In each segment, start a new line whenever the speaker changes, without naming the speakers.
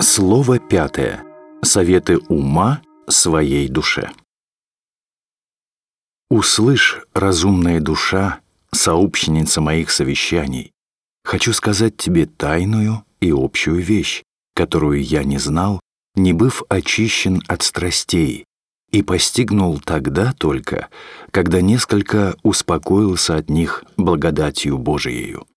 Слово пятое. Советы ума своей душе. Услышь, разумная душа, сообщница моих совещаний, хочу сказать тебе тайную и общую вещь, которую я не знал, не быв очищен от страстей, и постигнул тогда только, когда несколько успокоился от них благодатью Божиею.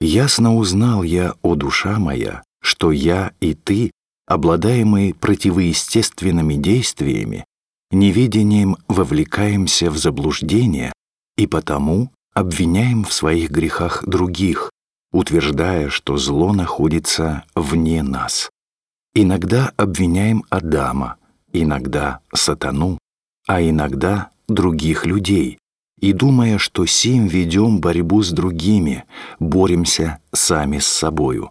Ясно узнал я, о душа моя, что я и ты, обладаемые противоестественными действиями, неведением вовлекаемся в заблуждение и потому обвиняем в своих грехах других, утверждая, что зло находится вне нас. Иногда обвиняем Адама, иногда сатану, а иногда других людей, и думая, что сим ведем борьбу с другими, боремся сами с собою.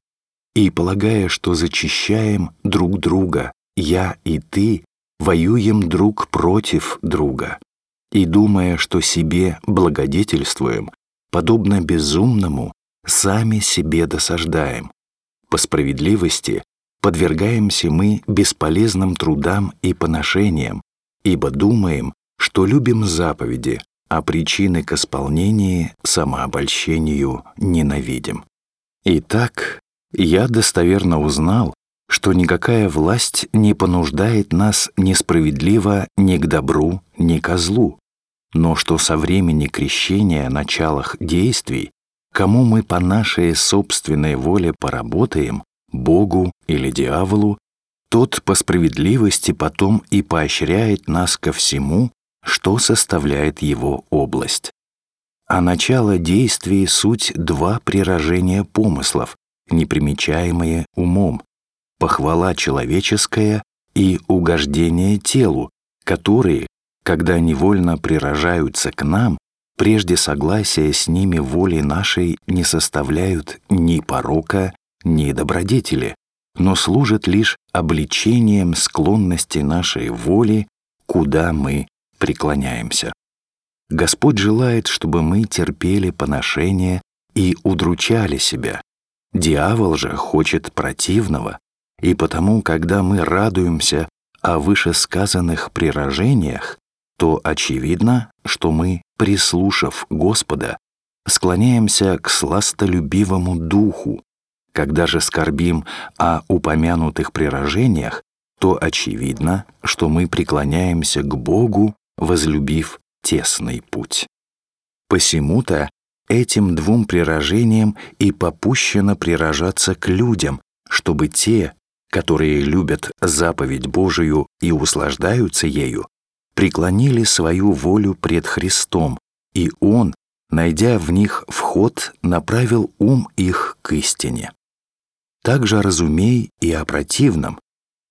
И полагая, что зачищаем друг друга, я и ты, воюем друг против друга. И думая, что себе благодетельствуем, подобно безумному, сами себе досаждаем. По справедливости подвергаемся мы бесполезным трудам и поношениям, ибо думаем, что любим заповеди, а причины к исполнению самообольщению ненавидим. Итак, я достоверно узнал, что никакая власть не понуждает нас несправедливо ни к добру, ни к злу, но что со времени крещения началах действий, кому мы по нашей собственной воле поработаем, Богу или дьяволу, тот по справедливости потом и поощряет нас ко всему, что составляет его область. А начало действий — суть два прирожения помыслов, непримечаемые умом, похвала человеческая и угождение телу, которые, когда невольно прирожаются к нам, прежде согласия с ними воли нашей не составляют ни порока, ни добродетели, но служат лишь обличением склонности нашей воли, куда мы преклоняемся. Господь желает, чтобы мы терпели поношение и удручали себя. Дьявол же хочет противного, и потому, когда мы радуемся о вышесказанных прирожениях, то очевидно, что мы, прислушав Господа, склоняемся к сластолюбивому духу. Когда же скорбим о упомянутых прирожениях, то очевидно, что мы преклоняемся к Богу возлюбив тесный путь. Посему-то этим двум прирожениям и попущено прирожаться к людям, чтобы те, которые любят заповедь Божию и услаждаются ею, преклонили свою волю пред Христом, и Он, найдя в них вход, направил ум их к истине. Также разумей и о противном.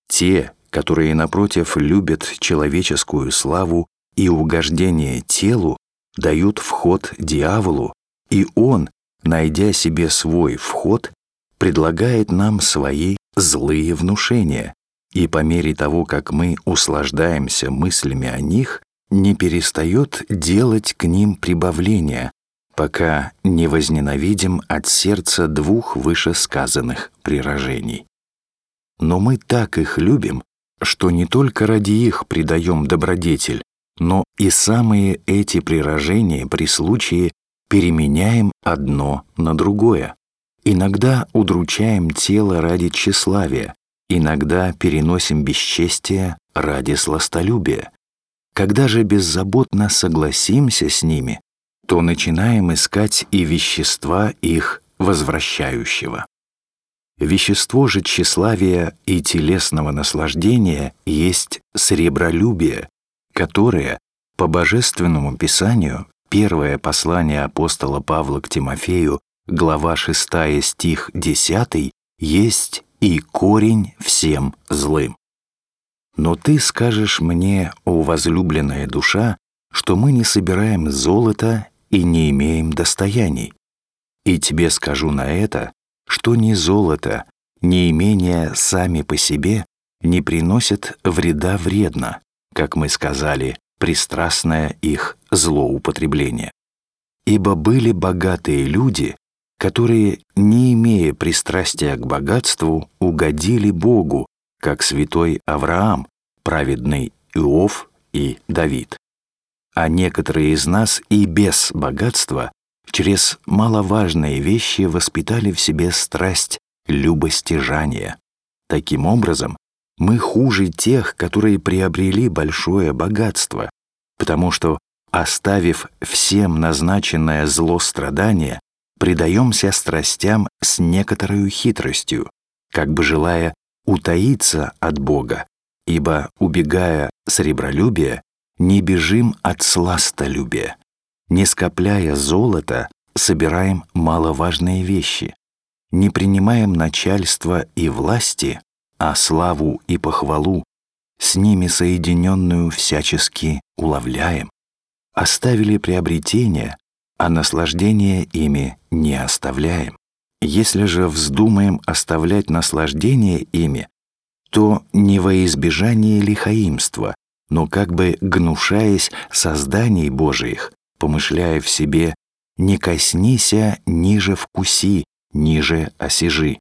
Те, которые, напротив, любят человеческую славу и угождение телу дают вход дьяволу, и он, найдя себе свой вход, предлагает нам свои злые внушения, и по мере того, как мы услаждаемся мыслями о них, не перестает делать к ним прибавления, пока не возненавидим от сердца двух вышесказанных прирожений. Но мы так их любим, что не только ради их придаем добродетель, но и самые эти прирожения при случае переменяем одно на другое. Иногда удручаем тело ради тщеславия, иногда переносим бесчестие ради сластолюбия. Когда же беззаботно согласимся с ними, то начинаем искать и вещества их возвращающего. Вещество же тщеславия и телесного наслаждения есть сребролюбие, которое, по Божественному Писанию, первое послание апостола Павла к Тимофею, глава 6 стих 10, есть и корень всем злым. Но ты скажешь мне, о возлюбленная душа, что мы не собираем золото и не имеем достояний. И тебе скажу на это, что ни золото, ни имения сами по себе не приносят вреда вредно, как мы сказали, пристрастное их злоупотребление. Ибо были богатые люди, которые, не имея пристрастия к богатству, угодили Богу, как святой Авраам, праведный Иов и Давид. А некоторые из нас и без богатства через маловажные вещи воспитали в себе страсть любостяжания. Таким образом, мы хуже тех, которые приобрели большое богатство, потому что, оставив всем назначенное зло страдания, предаемся страстям с некоторой хитростью, как бы желая утаиться от Бога, ибо, убегая с ребролюбия, не бежим от сластолюбия. Не скопляя золото, собираем маловажные вещи. Не принимаем начальство и власти, а славу и похвалу, с ними соединенную всячески уловляем. Оставили приобретения, а наслаждение ими не оставляем. Если же вздумаем оставлять наслаждение ими, то не во избежание лихаимства, но как бы гнушаясь созданий Божиих, помышляя в себе «не коснися, ниже вкуси, ниже осижи»,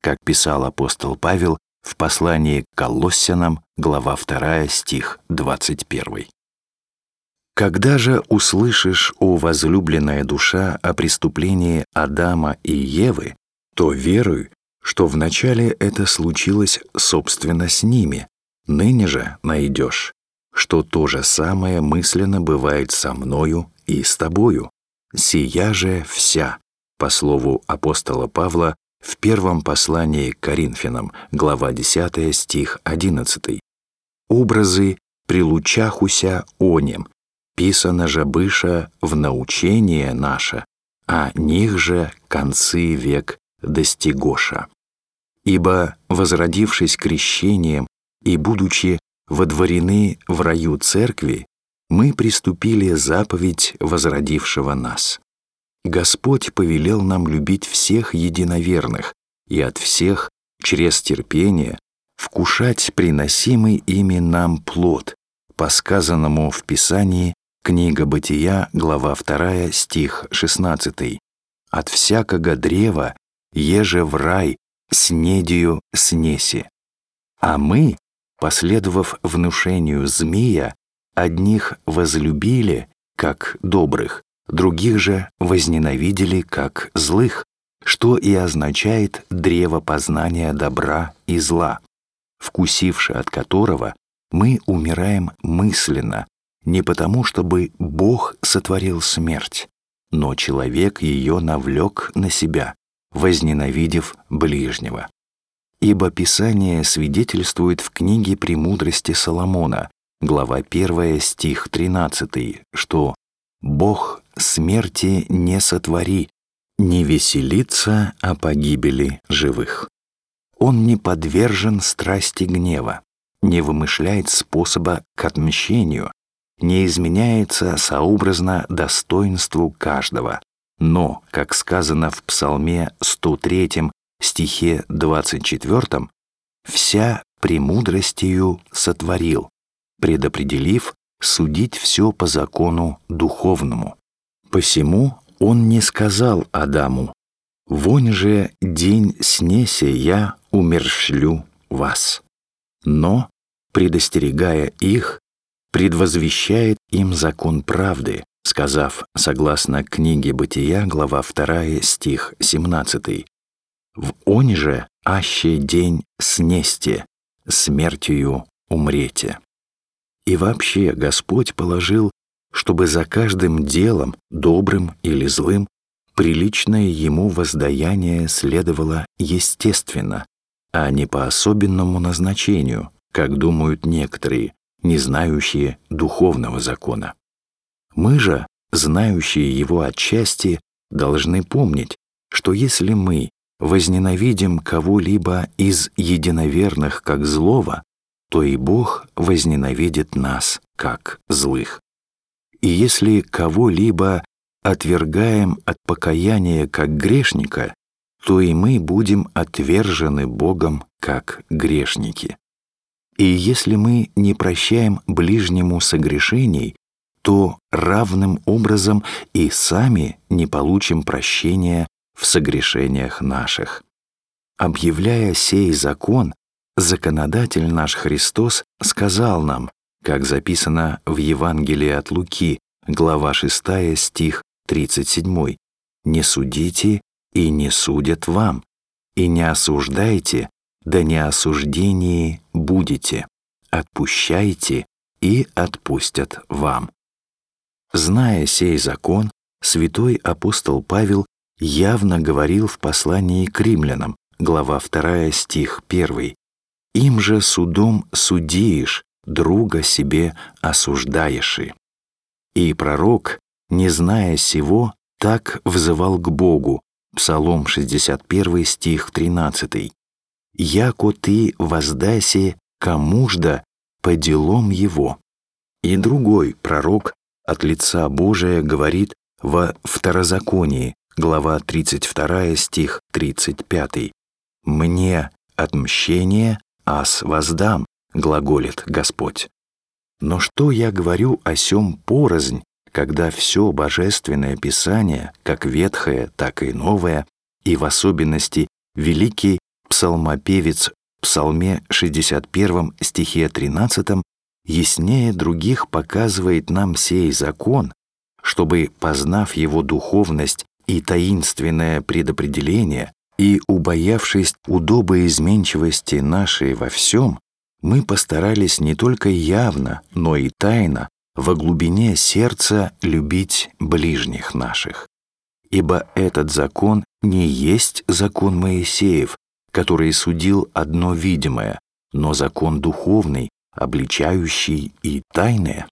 как писал апостол Павел в послании к Колоссянам, глава 2, стих 21. Когда же услышишь, о возлюбленная душа, о преступлении Адама и Евы, то веруй, что вначале это случилось собственно с ними, ныне же найдешь, что то же самое мысленно бывает со мною и с тобою. Сия же вся, по слову апостола Павла в первом послании к Коринфянам, глава 10, стих 11. Образы прилучахуся онем, писано же быша в научение наше, а них же концы век достигоша. Ибо, возродившись крещением и будучи водворены в раю церкви, мы приступили заповедь возродившего нас. Господь повелел нам любить всех единоверных и от всех, через терпение, вкушать приносимый ими нам плод, по сказанному в Писании Книга Бытия, глава 2, стих 16. «От всякого древа еже в рай, снедию снеси». А мы, последовав внушению змея, одних возлюбили, как добрых, других же возненавидели, как злых, что и означает древо познания добра и зла, вкусивши от которого мы умираем мысленно, не потому, чтобы Бог сотворил смерть, но человек ее навлек на себя, возненавидев ближнего. Ибо Писание свидетельствует в книге «Премудрости Соломона», глава 1, стих 13, что «Бог смерти не сотвори, не веселится о погибели живых». Он не подвержен страсти гнева, не вымышляет способа к отмщению, не изменяется сообразно достоинству каждого, но, как сказано в Псалме 103 стихе 24, «вся премудростью сотворил, предопределив судить все по закону духовному. Посему он не сказал Адаму, «Вонь же день снеся я умершлю вас». Но, предостерегая их, предвозвещает им закон правды, сказав, согласно книге Бытия, глава 2, стих 17, «В он же аще день снесте, смертью умрете». И вообще Господь положил, чтобы за каждым делом, добрым или злым, приличное ему воздаяние следовало естественно, а не по особенному назначению, как думают некоторые, не знающие духовного закона. Мы же, знающие его отчасти, должны помнить, что если мы возненавидим кого-либо из единоверных как злого, то и Бог возненавидит нас как злых. И если кого-либо отвергаем от покаяния как грешника, то и мы будем отвержены Богом как грешники. И если мы не прощаем ближнему согрешений, то равным образом и сами не получим прощения в согрешениях наших. Объявляя сей закон, законодатель наш Христос сказал нам, как записано в Евангелии от Луки, глава 6, стих 37, «Не судите, и не судят вам, и не осуждайте, да не осуждении будете, отпущайте, и отпустят вам». Зная сей закон, святой апостол Павел явно говорил в послании к римлянам, глава 2, стих 1. «Им же судом судишь, друга себе осуждаешь». И пророк, не зная сего, так взывал к Богу, Псалом 61, стих 13. «Яко ты воздайся кому-жда по делам его». И другой пророк от лица Божия говорит во Второзаконии, глава 32, стих 35. «Мне отмщение, ас воздам», глаголит Господь. Но что я говорю о сем порознь, когда все Божественное Писание, как ветхое, так и новое, и в особенности великий псалмопевец в Псалме 61 стихе 13 яснее других показывает нам сей закон, чтобы, познав его духовность и таинственное предопределение, и убоявшись удобоизменчивости нашей во всем, мы постарались не только явно, но и тайно во глубине сердца любить ближних наших. Ибо этот закон не есть закон Моисеев, который судил одно видимое, но закон духовный, обличающий и тайное.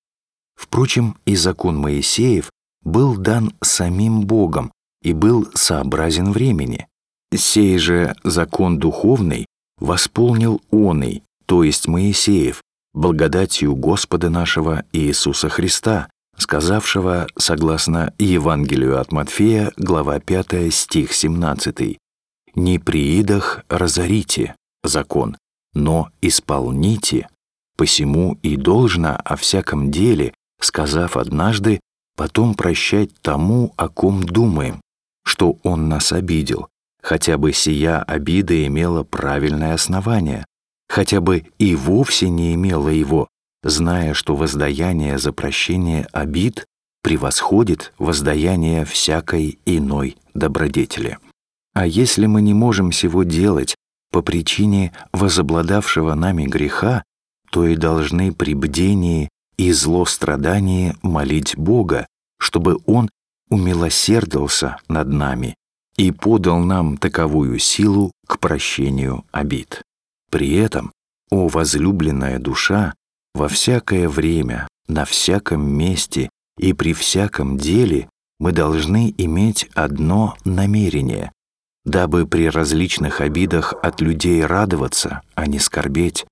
Впрочем, и закон Моисеев был дан самим Богом и был сообразен времени. Сей же закон духовный восполнил оный, то есть Моисеев, благодатью Господа нашего Иисуса Христа, сказавшего, согласно Евангелию от Матфея, глава 5, стих 17, «Не при идах разорите закон, но исполните, посему и должно о всяком деле, сказав однажды, потом прощать тому, о ком думаем, что он нас обидел, хотя бы сия обида имела правильное основание, хотя бы и вовсе не имела его, зная, что воздаяние за прощение обид превосходит воздаяние всякой иной добродетели. А если мы не можем сего делать по причине возобладавшего нами греха, то и должны при бдении и злострадании молить Бога, чтобы Он умилосердился над нами и подал нам таковую силу к прощению обид. При этом, о возлюбленная душа, во всякое время, на всяком месте и при всяком деле мы должны иметь одно намерение, дабы при различных обидах от людей радоваться, а не скорбеть.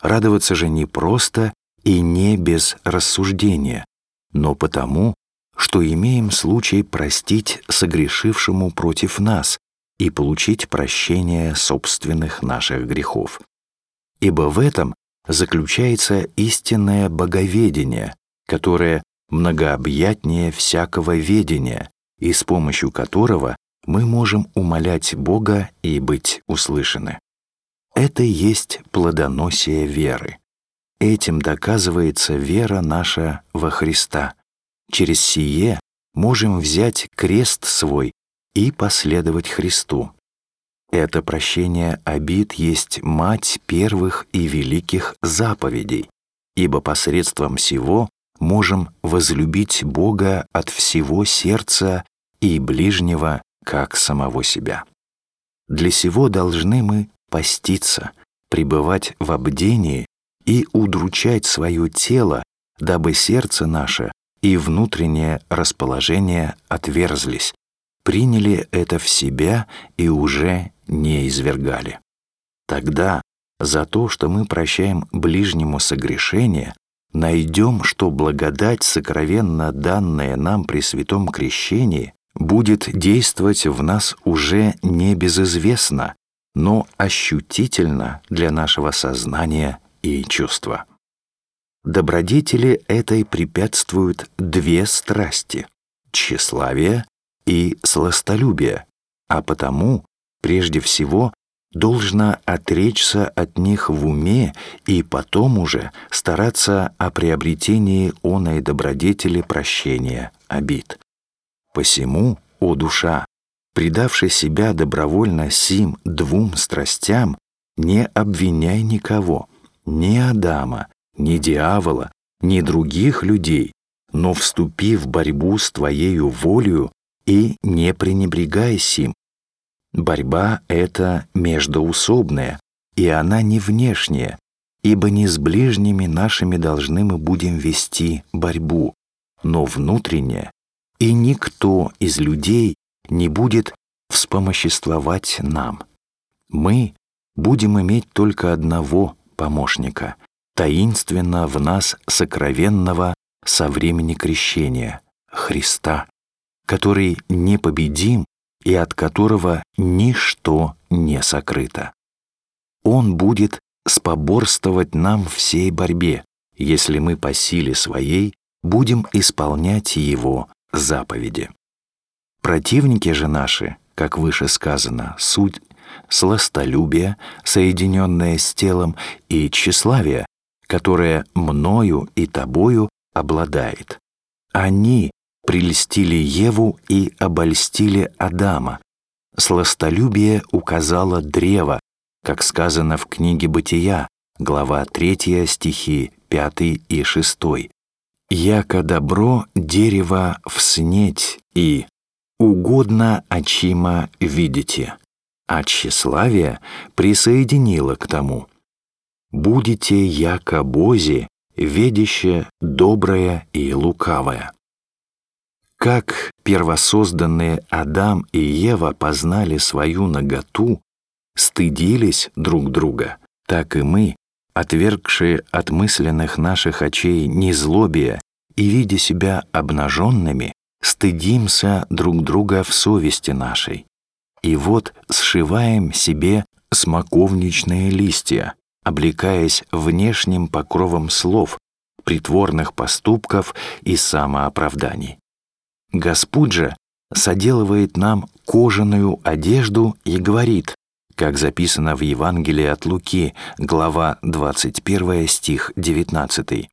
Радоваться же не просто и не без рассуждения, но потому, что имеем случай простить согрешившему против нас и получить прощение собственных наших грехов. Ибо в этом заключается истинное боговедение, которое многообъятнее всякого ведения, и с помощью которого мы можем умолять Бога и быть услышаны. Это есть плодоносие веры. Этим доказывается вера наша во Христа. Через сие можем взять крест свой и последовать Христу. Это прощение обид есть мать первых и великих заповедей, ибо посредством сего можем возлюбить Бога от всего сердца и ближнего, как самого себя. Для сего должны мы поститься, пребывать в обдении и удручать свое тело, дабы сердце наше и внутреннее расположение отверзлись, приняли это в себя и уже не извергали. Тогда за то, что мы прощаем ближнему согрешение, найдем, что благодать, сокровенно данная нам при святом крещении, будет действовать в нас уже не безызвестно, но ощутительно для нашего сознания и чувства. Добродетели этой препятствуют две страсти — тщеславие и сластолюбие, а потому, прежде всего, должна отречься от них в уме и потом уже стараться о приобретении оной добродетели прощения обид. Посему, о душа, предавши себя добровольно сим двум страстям, не обвиняй никого, ни Адама, ни дьявола, ни других людей, но вступи в борьбу с твоею волею и не пренебрегай сим. Борьба эта междоусобная, и она не внешняя, ибо не с ближними нашими должны мы будем вести борьбу, но внутренняя, и никто из людей не будет вспомоществовать нам. Мы будем иметь только одного помощника, таинственно в нас сокровенного со времени крещения, Христа, который непобедим и от которого ничто не сокрыто. Он будет споборствовать нам всей борьбе, если мы по силе своей будем исполнять Его заповеди. Противники же наши, как выше сказано, суть сластолюбие, соединенное с телом, и тщеславие, которое мною и тобою обладает. Они прельстили Еву и обольстили Адама. Сластолюбие указало древо, как сказано в книге «Бытия», глава 3, стихи 5 и 6. «Яко добро дерево вснеть и угодно очима видите» а тщеславие присоединило к тому. «Будете яко бози, ведище доброе и лукавое». Как первосозданные Адам и Ева познали свою наготу, стыдились друг друга, так и мы, отвергшие от мысленных наших очей незлобия и видя себя обнаженными, стыдимся друг друга в совести нашей. И вот сшиваем себе смоковничные листья, облекаясь внешним покровом слов, притворных поступков и самооправданий. Господь же соделывает нам кожаную одежду и говорит, как записано в Евангелии от Луки, глава 21 стих 19.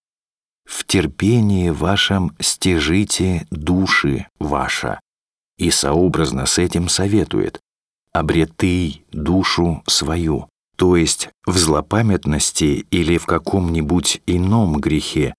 «В терпении вашем стяжите души ваша, и сообразно с этим советует «обреты душу свою», то есть в злопамятности или в каком-нибудь ином грехе,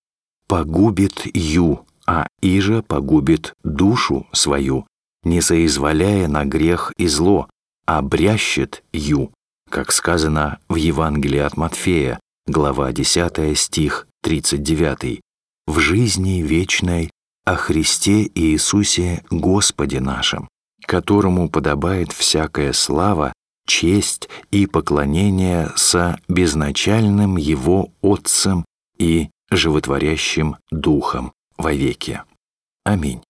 погубит ю, а иже погубит душу свою, не соизволяя на грех и зло, а брящет ю, как сказано в Евангелии от Матфея, глава 10 стих 39, в жизни вечной о Христе Иисусе Господе нашем, которому подобает всякая слава, честь и поклонение со безначальным Его Отцем и животворящим Духом вовеки. Аминь.